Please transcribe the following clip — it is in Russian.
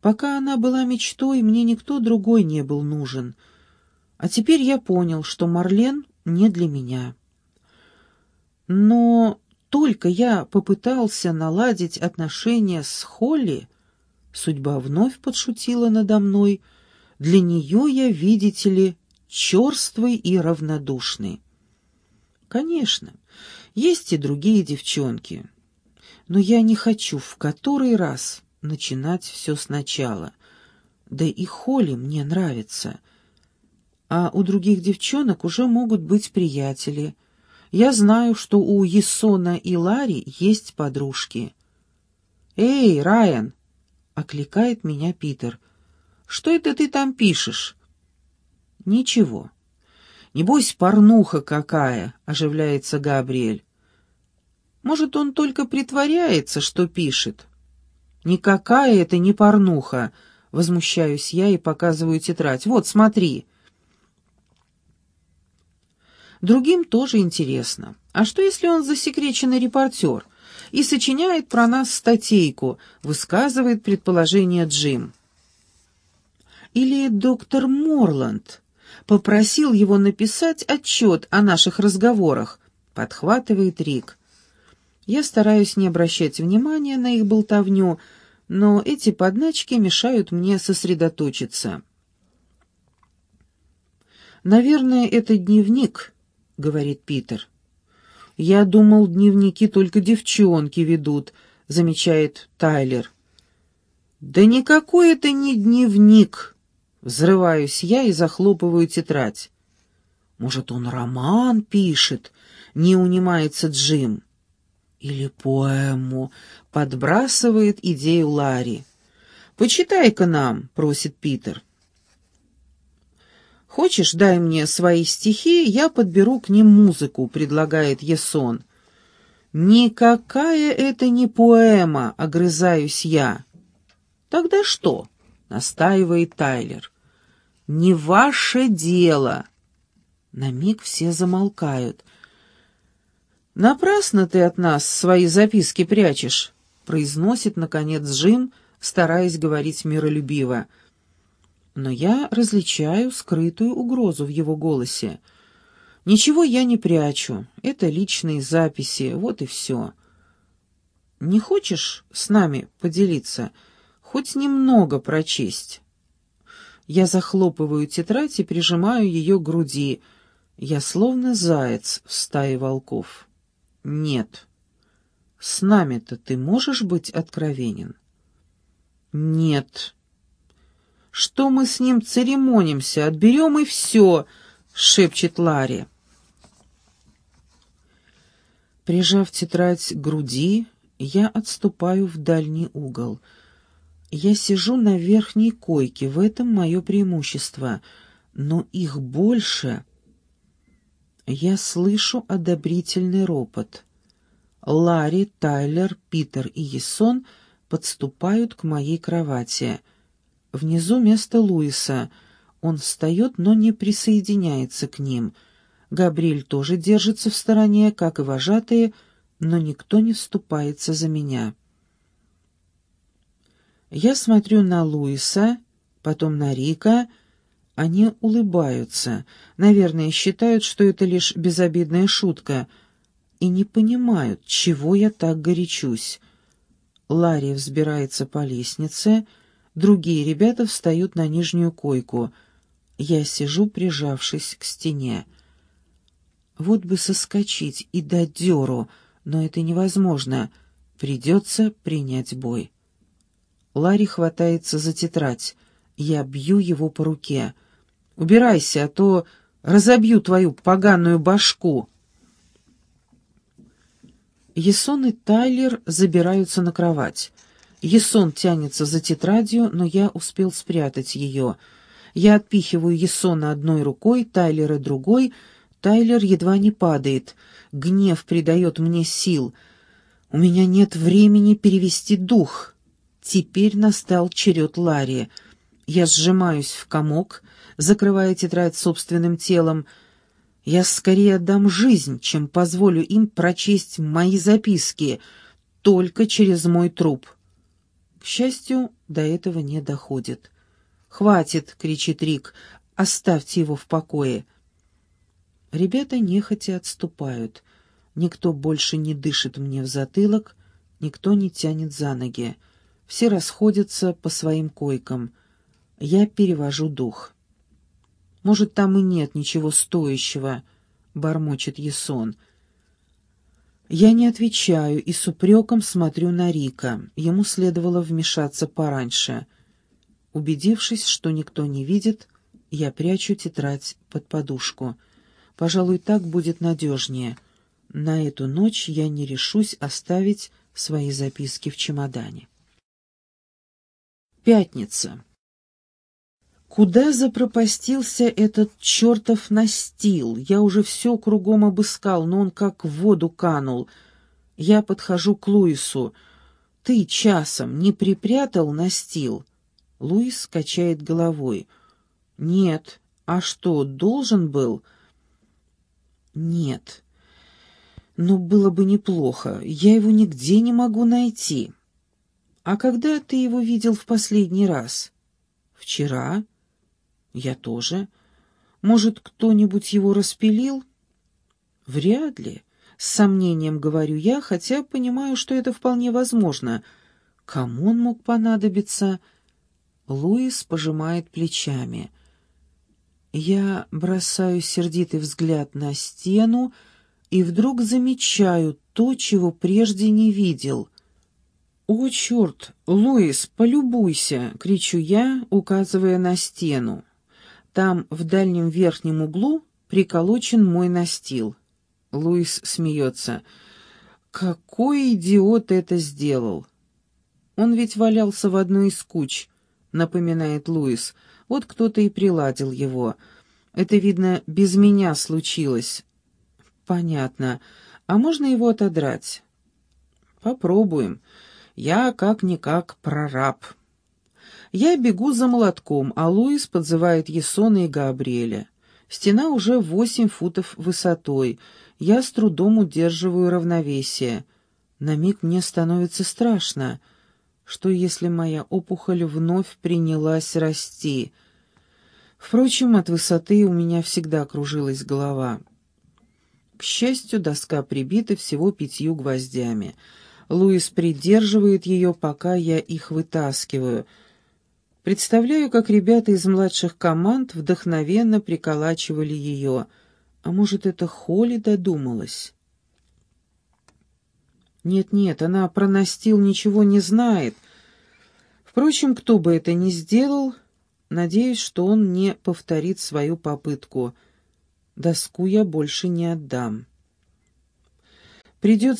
Пока она была мечтой, мне никто другой не был нужен. А теперь я понял, что Марлен не для меня. Но только я попытался наладить отношения с Холли, судьба вновь подшутила надо мной. Для нее я, видите ли, черствый и равнодушный. Конечно, есть и другие девчонки, но я не хочу в который раз начинать все сначала. Да и Холли мне нравится. А у других девчонок уже могут быть приятели. Я знаю, что у Есона и Ларри есть подружки. «Эй, Райан!» — окликает меня Питер. «Что это ты там пишешь?» «Ничего». «Небось, порнуха какая!» — оживляется Габриэль. Может, он только притворяется, что пишет? Никакая это не порнуха, возмущаюсь я и показываю тетрадь. Вот, смотри. Другим тоже интересно. А что, если он засекреченный репортер и сочиняет про нас статейку, высказывает предположение Джим? Или доктор Морланд попросил его написать отчет о наших разговорах, подхватывает Рик. Я стараюсь не обращать внимания на их болтовню, но эти подначки мешают мне сосредоточиться. «Наверное, это дневник», — говорит Питер. «Я думал, дневники только девчонки ведут», — замечает Тайлер. «Да никакой это не дневник!» Взрываюсь я и захлопываю тетрадь. «Может, он роман пишет?» — не унимается Джим. Или поэму, подбрасывает идею Ларри. «Почитай-ка нам», — просит Питер. «Хочешь, дай мне свои стихи, я подберу к ним музыку», — предлагает Есон. «Никакая это не поэма», — огрызаюсь я. «Тогда что?» — настаивает Тайлер. «Не ваше дело». На миг все замолкают. «Напрасно ты от нас свои записки прячешь», — произносит, наконец, Джим, стараясь говорить миролюбиво. Но я различаю скрытую угрозу в его голосе. «Ничего я не прячу. Это личные записи, вот и все. Не хочешь с нами поделиться? Хоть немного прочесть?» Я захлопываю тетрадь и прижимаю ее к груди. Я словно заяц в стае волков. Нет. С нами-то ты можешь быть откровенен? Нет. Что мы с ним церемонимся? Отберем и все, шепчет Ларри. Прижав тетрадь к груди, я отступаю в дальний угол. Я сижу на верхней койке, в этом мое преимущество, но их больше — я слышу одобрительный ропот. Ларри, Тайлер, Питер и Есон подступают к моей кровати. Внизу место Луиса. Он встает, но не присоединяется к ним. Габриэль тоже держится в стороне, как и вожатые, но никто не вступается за меня. Я смотрю на Луиса, потом на Рика — они улыбаются, наверное, считают, что это лишь безобидная шутка, и не понимают, чего я так горячусь. Ларри взбирается по лестнице, другие ребята встают на нижнюю койку. Я сижу, прижавшись к стене. Вот бы соскочить и дать дёру, но это невозможно. Придется принять бой. Ларри хватается за тетрадь. Я бью его по руке — Убирайся, а то разобью твою поганую башку. Есон и Тайлер забираются на кровать. Есон тянется за тетрадью, но я успел спрятать ее. Я отпихиваю Есона одной рукой, Тайлера другой. Тайлер едва не падает. Гнев придает мне сил. У меня нет времени перевести дух. Теперь настал черед Ларри. Я сжимаюсь в комок, закрывая тетрадь собственным телом. Я скорее отдам жизнь, чем позволю им прочесть мои записки только через мой труп. К счастью, до этого не доходит. «Хватит!» — кричит Рик. «Оставьте его в покое!» Ребята нехотя отступают. Никто больше не дышит мне в затылок, никто не тянет за ноги. Все расходятся по своим койкам. Я перевожу дух. «Может, там и нет ничего стоящего», — бормочет Есон. Я не отвечаю и с упреком смотрю на Рика. Ему следовало вмешаться пораньше. Убедившись, что никто не видит, я прячу тетрадь под подушку. Пожалуй, так будет надежнее. На эту ночь я не решусь оставить свои записки в чемодане. Пятница. Куда запропастился этот чертов настил? Я уже все кругом обыскал, но он как в воду канул. Я подхожу к Луису. «Ты часом не припрятал настил?» Луис качает головой. «Нет. А что, должен был?» «Нет. Но было бы неплохо. Я его нигде не могу найти». «А когда ты его видел в последний раз?» «Вчера». Я тоже. Может, кто-нибудь его распилил? Вряд ли. С сомнением говорю я, хотя понимаю, что это вполне возможно. Кому он мог понадобиться? Луис пожимает плечами. Я бросаю сердитый взгляд на стену и вдруг замечаю то, чего прежде не видел. «О, черт! Луис, полюбуйся!» — кричу я, указывая на стену. Там, в дальнем верхнем углу, приколочен мой настил. Луис смеется. «Какой идиот это сделал!» «Он ведь валялся в одной из куч», — напоминает Луис. «Вот кто-то и приладил его. Это, видно, без меня случилось». «Понятно. А можно его отодрать?» «Попробуем. Я как-никак прораб». Я бегу за молотком, а Луис подзывает Есона и Габриэля. Стена уже восемь футов высотой. Я с трудом удерживаю равновесие. На миг мне становится страшно. Что если моя опухоль вновь принялась расти? Впрочем, от высоты у меня всегда кружилась голова. К счастью, доска прибита всего пятью гвоздями. Луис придерживает ее, пока я их вытаскиваю — Представляю, как ребята из младших команд вдохновенно приколачивали ее. А может, это Холли додумалась? Нет-нет, она про настил ничего не знает. Впрочем, кто бы это ни сделал, надеюсь, что он не повторит свою попытку. Доску я больше не отдам. Придется